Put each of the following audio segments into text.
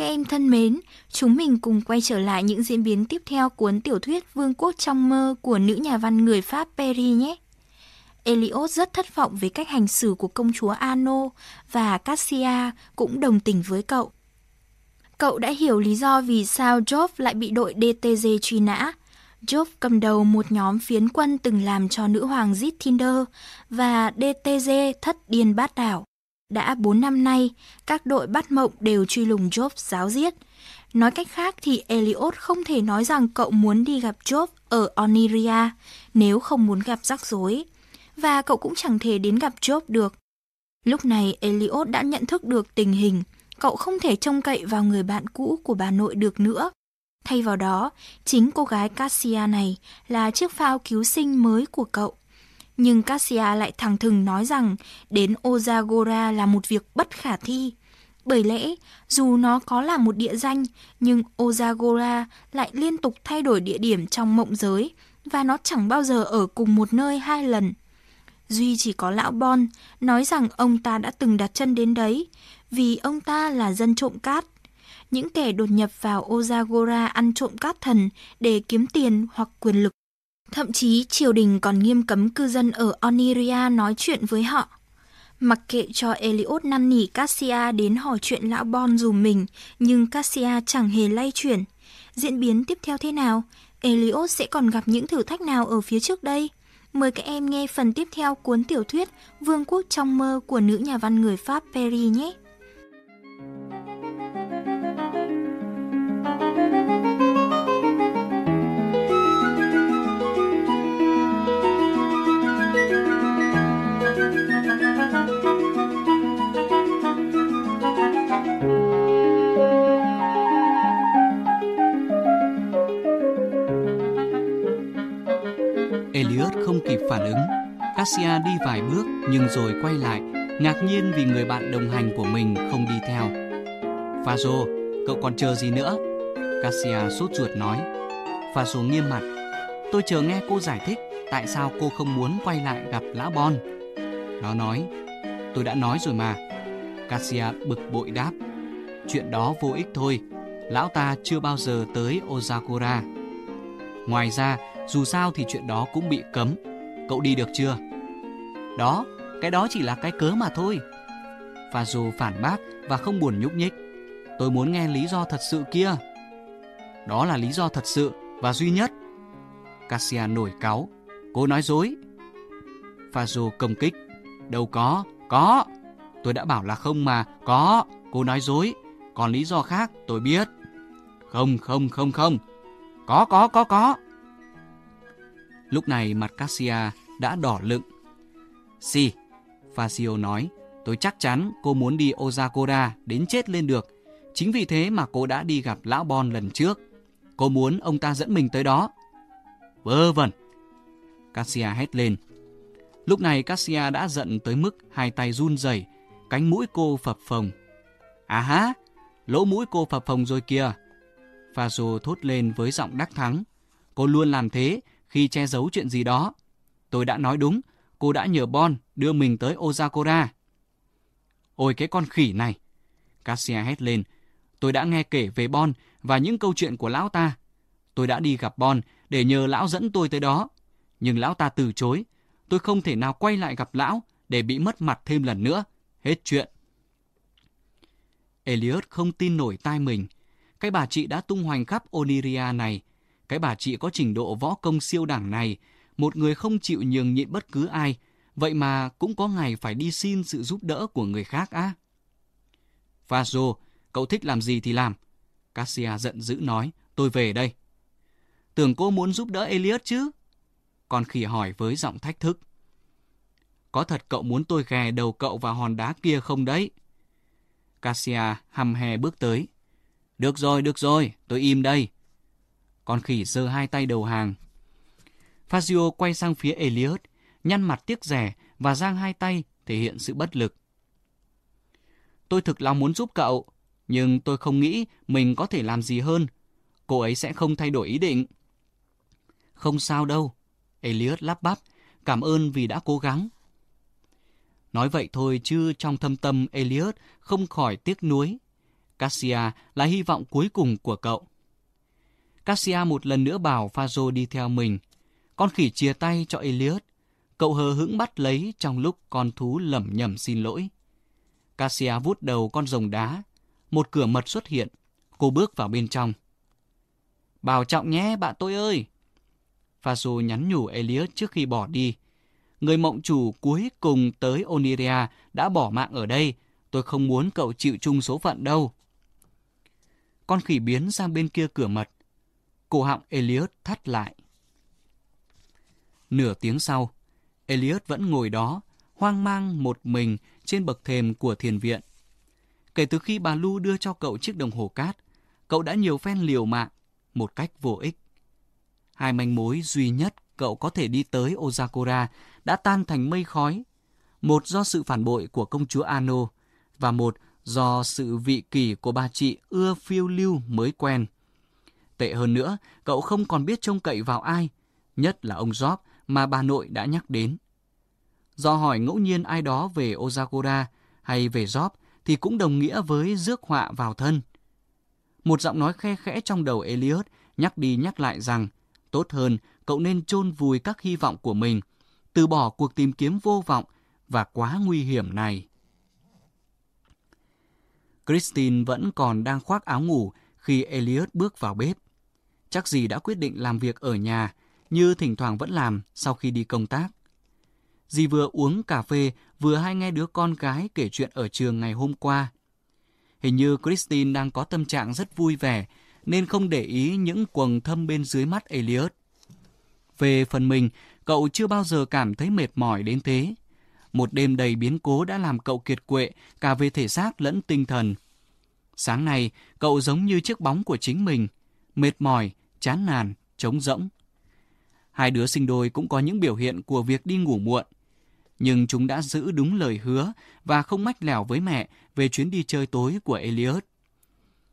Các em thân mến, chúng mình cùng quay trở lại những diễn biến tiếp theo cuốn tiểu thuyết Vương quốc trong mơ của nữ nhà văn người Pháp Perry nhé. Eliot rất thất vọng với cách hành xử của công chúa Ano và Cassia cũng đồng tình với cậu. Cậu đã hiểu lý do vì sao Job lại bị đội DTG truy nã. Job cầm đầu một nhóm phiến quân từng làm cho nữ hoàng giết và DTG thất điên bát đảo. Đã 4 năm nay, các đội bắt mộng đều truy lùng Job giáo giết. Nói cách khác thì Eliot không thể nói rằng cậu muốn đi gặp Job ở Oniria nếu không muốn gặp rắc rối. Và cậu cũng chẳng thể đến gặp Job được. Lúc này Eliot đã nhận thức được tình hình, cậu không thể trông cậy vào người bạn cũ của bà nội được nữa. Thay vào đó, chính cô gái Cassia này là chiếc phao cứu sinh mới của cậu. Nhưng Cassia lại thẳng thừng nói rằng đến Ozagora là một việc bất khả thi. Bởi lẽ, dù nó có là một địa danh, nhưng Ozagora lại liên tục thay đổi địa điểm trong mộng giới và nó chẳng bao giờ ở cùng một nơi hai lần. Duy chỉ có lão Bon nói rằng ông ta đã từng đặt chân đến đấy vì ông ta là dân trộm cát. Những kẻ đột nhập vào Ozagora ăn trộm cát thần để kiếm tiền hoặc quyền lực. Thậm chí triều đình còn nghiêm cấm cư dân ở Oniria nói chuyện với họ. Mặc kệ cho Eliot năn nỉ Cassia đến hỏi chuyện lão Bon dùm mình, nhưng Cassia chẳng hề lay chuyển. Diễn biến tiếp theo thế nào? Eliot sẽ còn gặp những thử thách nào ở phía trước đây? Mời các em nghe phần tiếp theo cuốn tiểu thuyết Vương quốc trong mơ của nữ nhà văn người Pháp Perry nhé. Asia đi vài bước nhưng rồi quay lại, ngạc nhiên vì người bạn đồng hành của mình không đi theo. Fazo, cậu còn chờ gì nữa? Cassia sốt ruột nói. Fazo nghiêm mặt. Tôi chờ nghe cô giải thích tại sao cô không muốn quay lại gặp lão Bon. Nó nói, tôi đã nói rồi mà. Cassia bực bội đáp. Chuyện đó vô ích thôi. Lão ta chưa bao giờ tới Ozakura. Ngoài ra, dù sao thì chuyện đó cũng bị cấm. Cậu đi được chưa? Đó, cái đó chỉ là cái cớ mà thôi. Và dù phản bác và không buồn nhúc nhích, tôi muốn nghe lý do thật sự kia. Đó là lý do thật sự và duy nhất. Cassia nổi cáu. Cô nói dối. Fazo công kích. Đâu có, có. Tôi đã bảo là không mà, có. Cô nói dối. Còn lý do khác tôi biết. Không, không, không, không. Có, có, có, có. Lúc này mặt Cassia đã đỏ lựng. Si, Fazio nói, tôi chắc chắn cô muốn đi Ozakora đến chết lên được. Chính vì thế mà cô đã đi gặp lão Bon lần trước. Cô muốn ông ta dẫn mình tới đó. Vơ vẩn. Cassia hét lên. Lúc này Cassia đã giận tới mức hai tay run rẩy, cánh mũi cô phập phồng. À há, lỗ mũi cô phập phồng rồi kìa. Fazio thốt lên với giọng đắc thắng. Cô luôn làm thế khi che giấu chuyện gì đó. Tôi đã nói đúng, cô đã nhờ Bon đưa mình tới Ozakora. Ôi cái con khỉ này! Cassia hét lên. Tôi đã nghe kể về Bon và những câu chuyện của lão ta. Tôi đã đi gặp Bon để nhờ lão dẫn tôi tới đó. Nhưng lão ta từ chối. Tôi không thể nào quay lại gặp lão để bị mất mặt thêm lần nữa. Hết chuyện. Elliot không tin nổi tai mình. Cái bà chị đã tung hoành khắp Oniria này cái bà chị có trình độ võ công siêu đẳng này, một người không chịu nhường nhịn bất cứ ai, vậy mà cũng có ngày phải đi xin sự giúp đỡ của người khác á. Faso, cậu thích làm gì thì làm. Cassia giận dữ nói, tôi về đây. Tưởng cô muốn giúp đỡ Elliot chứ? Con khỉ hỏi với giọng thách thức. Có thật cậu muốn tôi ghè đầu cậu vào hòn đá kia không đấy? Cassia hầm hè bước tới. Được rồi, được rồi, tôi im đây. Con khỉ giơ hai tay đầu hàng. Fazio quay sang phía Elliot, nhăn mặt tiếc rẻ và giang hai tay thể hiện sự bất lực. Tôi thực lòng muốn giúp cậu, nhưng tôi không nghĩ mình có thể làm gì hơn. Cô ấy sẽ không thay đổi ý định. Không sao đâu, Elliot lắp bắp, cảm ơn vì đã cố gắng. Nói vậy thôi chứ trong thâm tâm Elliot không khỏi tiếc nuối. Cassia là hy vọng cuối cùng của cậu. Cassia một lần nữa bảo Fazo đi theo mình. Con khỉ chia tay cho Elliot. Cậu hờ hững bắt lấy trong lúc con thú lẩm nhẩm xin lỗi. Cassia vút đầu con rồng đá. Một cửa mật xuất hiện. Cô bước vào bên trong. Bảo trọng nhé, bạn tôi ơi! Faso nhắn nhủ Elliot trước khi bỏ đi. Người mộng chủ cuối cùng tới Oniria đã bỏ mạng ở đây. Tôi không muốn cậu chịu chung số phận đâu. Con khỉ biến sang bên kia cửa mật. Cổ họng Elliot thắt lại. Nửa tiếng sau, Elliot vẫn ngồi đó, hoang mang một mình trên bậc thềm của thiền viện. Kể từ khi bà Lu đưa cho cậu chiếc đồng hồ cát, cậu đã nhiều phen liều mạng, một cách vô ích. Hai manh mối duy nhất cậu có thể đi tới Ozakura đã tan thành mây khói. Một do sự phản bội của công chúa Ano và một do sự vị kỷ của bà chị ưa phiêu lưu mới quen. Tệ hơn nữa, cậu không còn biết trông cậy vào ai, nhất là ông Job mà bà nội đã nhắc đến. Do hỏi ngẫu nhiên ai đó về Ozagora hay về Job thì cũng đồng nghĩa với rước họa vào thân. Một giọng nói khe khẽ trong đầu Elliot nhắc đi nhắc lại rằng tốt hơn cậu nên chôn vùi các hy vọng của mình, từ bỏ cuộc tìm kiếm vô vọng và quá nguy hiểm này. Christine vẫn còn đang khoác áo ngủ khi Elliot bước vào bếp. Chắc gì đã quyết định làm việc ở nhà, như thỉnh thoảng vẫn làm sau khi đi công tác. Dì vừa uống cà phê, vừa hay nghe đứa con gái kể chuyện ở trường ngày hôm qua. Hình như Christine đang có tâm trạng rất vui vẻ, nên không để ý những quầng thâm bên dưới mắt Elliot. Về phần mình, cậu chưa bao giờ cảm thấy mệt mỏi đến thế. Một đêm đầy biến cố đã làm cậu kiệt quệ cả về thể xác lẫn tinh thần. Sáng nay, cậu giống như chiếc bóng của chính mình, mệt mỏi, chán nản, trống rỗng. Hai đứa sinh đôi cũng có những biểu hiện của việc đi ngủ muộn. Nhưng chúng đã giữ đúng lời hứa và không mách lẻo với mẹ về chuyến đi chơi tối của Elliot.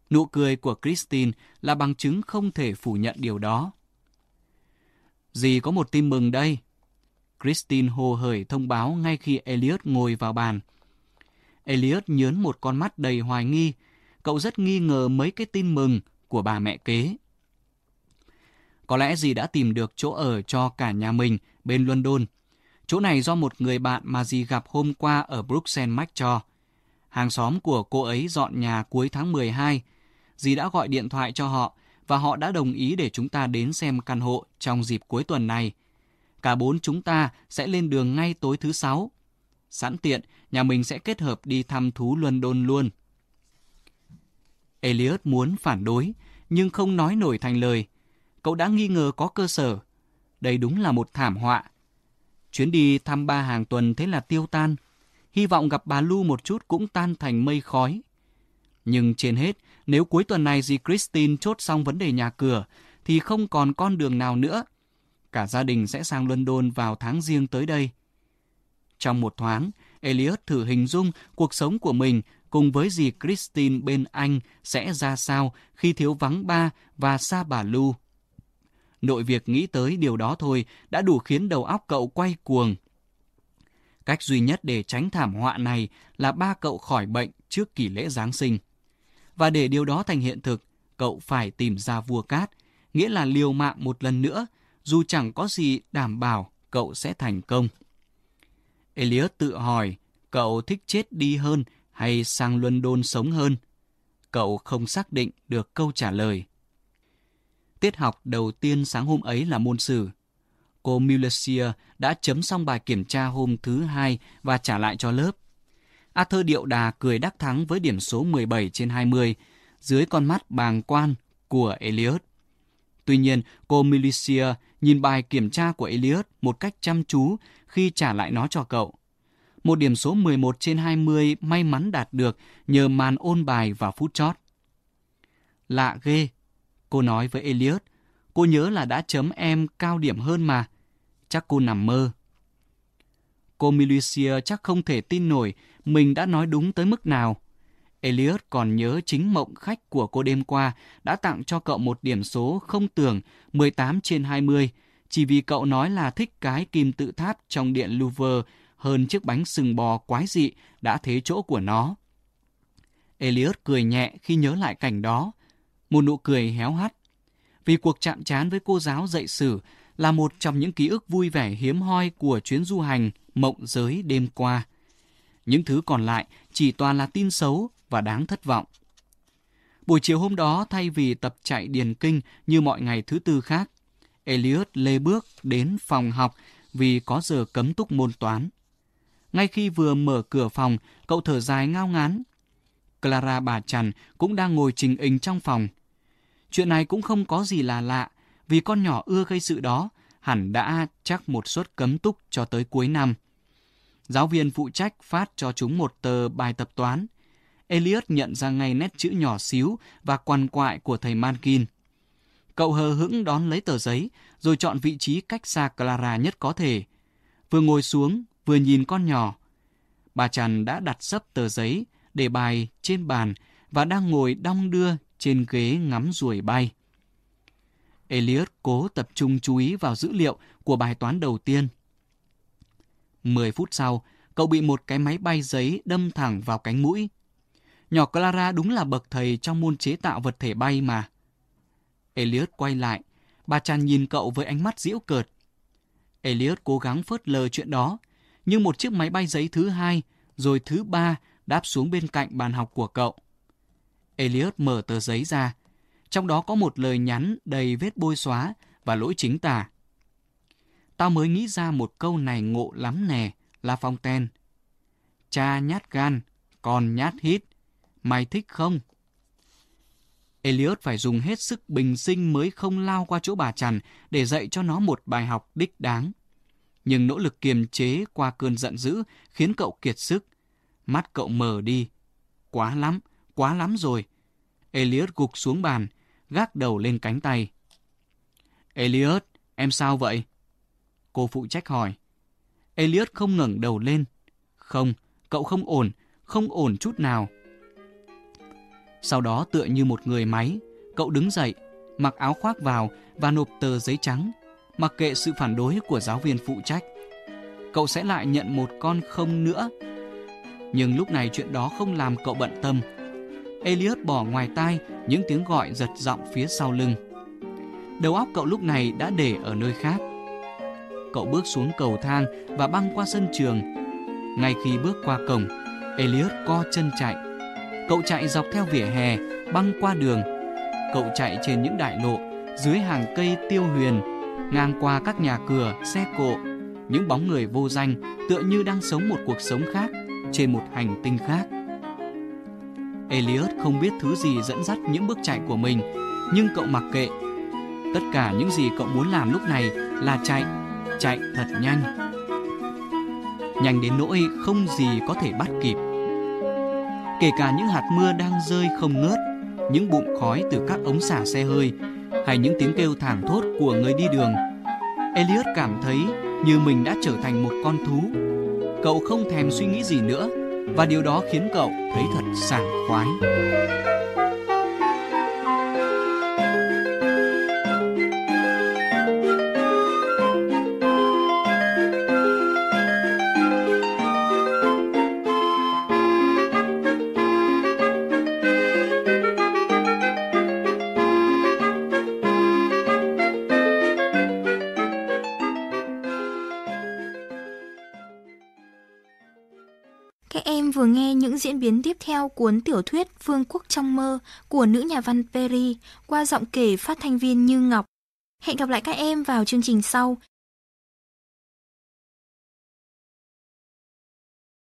Nụ cười của Christine là bằng chứng không thể phủ nhận điều đó. Dì có một tin mừng đây. Christine hồ hởi thông báo ngay khi Elliot ngồi vào bàn. Elliot nhớn một con mắt đầy hoài nghi. Cậu rất nghi ngờ mấy cái tin mừng của bà mẹ kế. Có lẽ dì đã tìm được chỗ ở cho cả nhà mình bên London. Chỗ này do một người bạn mà dì gặp hôm qua ở Bruxelles mách cho. Hàng xóm của cô ấy dọn nhà cuối tháng 12. Dì đã gọi điện thoại cho họ và họ đã đồng ý để chúng ta đến xem căn hộ trong dịp cuối tuần này. Cả bốn chúng ta sẽ lên đường ngay tối thứ sáu. Sẵn tiện, nhà mình sẽ kết hợp đi thăm thú London luôn. Elliot muốn phản đối, nhưng không nói nổi thành lời. Cậu đã nghi ngờ có cơ sở. Đây đúng là một thảm họa. Chuyến đi thăm ba hàng tuần thế là tiêu tan. Hy vọng gặp bà Lu một chút cũng tan thành mây khói. Nhưng trên hết, nếu cuối tuần này dì Christine chốt xong vấn đề nhà cửa, thì không còn con đường nào nữa. Cả gia đình sẽ sang London vào tháng riêng tới đây. Trong một thoáng, Elliot thử hình dung cuộc sống của mình cùng với dì Christine bên anh sẽ ra sao khi thiếu vắng ba và xa bà Lu. Nội việc nghĩ tới điều đó thôi đã đủ khiến đầu óc cậu quay cuồng. Cách duy nhất để tránh thảm họa này là ba cậu khỏi bệnh trước kỳ lễ Giáng sinh. Và để điều đó thành hiện thực, cậu phải tìm ra vua cát, nghĩa là liều mạng một lần nữa, dù chẳng có gì đảm bảo cậu sẽ thành công. Elias tự hỏi, cậu thích chết đi hơn hay sang London sống hơn? Cậu không xác định được câu trả lời. Tiết học đầu tiên sáng hôm ấy là môn sử. Cô Mulesia đã chấm xong bài kiểm tra hôm thứ hai và trả lại cho lớp. Arthur điệu đà cười đắc thắng với điểm số 17 trên 20 dưới con mắt bàng quan của Elliot. Tuy nhiên, cô Milicia nhìn bài kiểm tra của Elliot một cách chăm chú khi trả lại nó cho cậu. Một điểm số 11 trên 20 may mắn đạt được nhờ màn ôn bài vào phút chót. Lạ ghê, cô nói với Elliot. Cô nhớ là đã chấm em cao điểm hơn mà. Chắc cô nằm mơ. Cô Milicia chắc không thể tin nổi mình đã nói đúng tới mức nào. Elliot còn nhớ chính mộng khách của cô đêm qua đã tặng cho cậu một điểm số không tưởng 18 trên 20, chỉ vì cậu nói là thích cái kim tự tháp trong điện Louvre hơn chiếc bánh sừng bò quái dị đã thế chỗ của nó. Elliot cười nhẹ khi nhớ lại cảnh đó. Một nụ cười héo hắt. Vì cuộc chạm trán với cô giáo dạy sử là một trong những ký ức vui vẻ hiếm hoi của chuyến du hành mộng giới đêm qua. Những thứ còn lại chỉ toàn là tin xấu và đáng thất vọng. Buổi chiều hôm đó, thay vì tập chạy điền kinh như mọi ngày thứ tư khác, Elliot lê bước đến phòng học vì có giờ cấm túc môn toán. Ngay khi vừa mở cửa phòng, cậu thở dài ngao ngán. Clara bà Trần cũng đang ngồi trình hình trong phòng. Chuyện này cũng không có gì là lạ, vì con nhỏ ưa gây sự đó, hẳn đã chắc một suất cấm túc cho tới cuối năm. Giáo viên phụ trách phát cho chúng một tờ bài tập toán. Elliot nhận ra ngay nét chữ nhỏ xíu và quằn quại của thầy Mankin. Cậu hờ hững đón lấy tờ giấy, rồi chọn vị trí cách xa Clara nhất có thể. Vừa ngồi xuống, vừa nhìn con nhỏ. Bà Trần đã đặt sấp tờ giấy, để bài trên bàn và đang ngồi đong đưa trên ghế ngắm ruồi bay. Elliot cố tập trung chú ý vào dữ liệu của bài toán đầu tiên. Mười phút sau, cậu bị một cái máy bay giấy đâm thẳng vào cánh mũi. Nhỏ Clara đúng là bậc thầy trong môn chế tạo vật thể bay mà. Elliot quay lại, bà Chan nhìn cậu với ánh mắt giễu cợt. Elliot cố gắng phớt lờ chuyện đó, nhưng một chiếc máy bay giấy thứ hai, rồi thứ ba đáp xuống bên cạnh bàn học của cậu. Elliot mở tờ giấy ra, trong đó có một lời nhắn đầy vết bôi xóa và lỗi chính tả. Tao mới nghĩ ra một câu này ngộ lắm nè, La Fontaine. Cha nhát gan, con nhát hít. Mày thích không? Elliot phải dùng hết sức bình sinh mới không lao qua chỗ bà Trần để dạy cho nó một bài học đích đáng. Nhưng nỗ lực kiềm chế qua cơn giận dữ khiến cậu kiệt sức. Mắt cậu mở đi. Quá lắm, quá lắm rồi. Elliot gục xuống bàn, gác đầu lên cánh tay. Elliot, em sao vậy? Cô phụ trách hỏi. Elliot không ngẩng đầu lên. Không, cậu không ổn, không ổn chút nào. Sau đó tựa như một người máy, cậu đứng dậy, mặc áo khoác vào và nộp tờ giấy trắng, mặc kệ sự phản đối của giáo viên phụ trách. Cậu sẽ lại nhận một con không nữa. Nhưng lúc này chuyện đó không làm cậu bận tâm. Elliot bỏ ngoài tai những tiếng gọi giật giọng phía sau lưng. Đầu óc cậu lúc này đã để ở nơi khác. Cậu bước xuống cầu thang và băng qua sân trường. Ngay khi bước qua cổng, Elliot co chân chạy Cậu chạy dọc theo vỉa hè, băng qua đường. Cậu chạy trên những đại lộ, dưới hàng cây tiêu huyền, ngang qua các nhà cửa, xe cộ, những bóng người vô danh tựa như đang sống một cuộc sống khác trên một hành tinh khác. Elliot không biết thứ gì dẫn dắt những bước chạy của mình, nhưng cậu mặc kệ. Tất cả những gì cậu muốn làm lúc này là chạy, chạy thật nhanh. Nhanh đến nỗi không gì có thể bắt kịp kể cả những hạt mưa đang rơi không ngớt, những bụng khói từ các ống xả xe hơi hay những tiếng kêu thảng thốt của người đi đường. Elliot cảm thấy như mình đã trở thành một con thú. Cậu không thèm suy nghĩ gì nữa và điều đó khiến cậu thấy thật sảng khoái. Những diễn biến tiếp theo cuốn tiểu thuyết Vương quốc trong mơ của nữ nhà văn Perry qua giọng kể phát thanh viên Như Ngọc. Hẹn gặp lại các em vào chương trình sau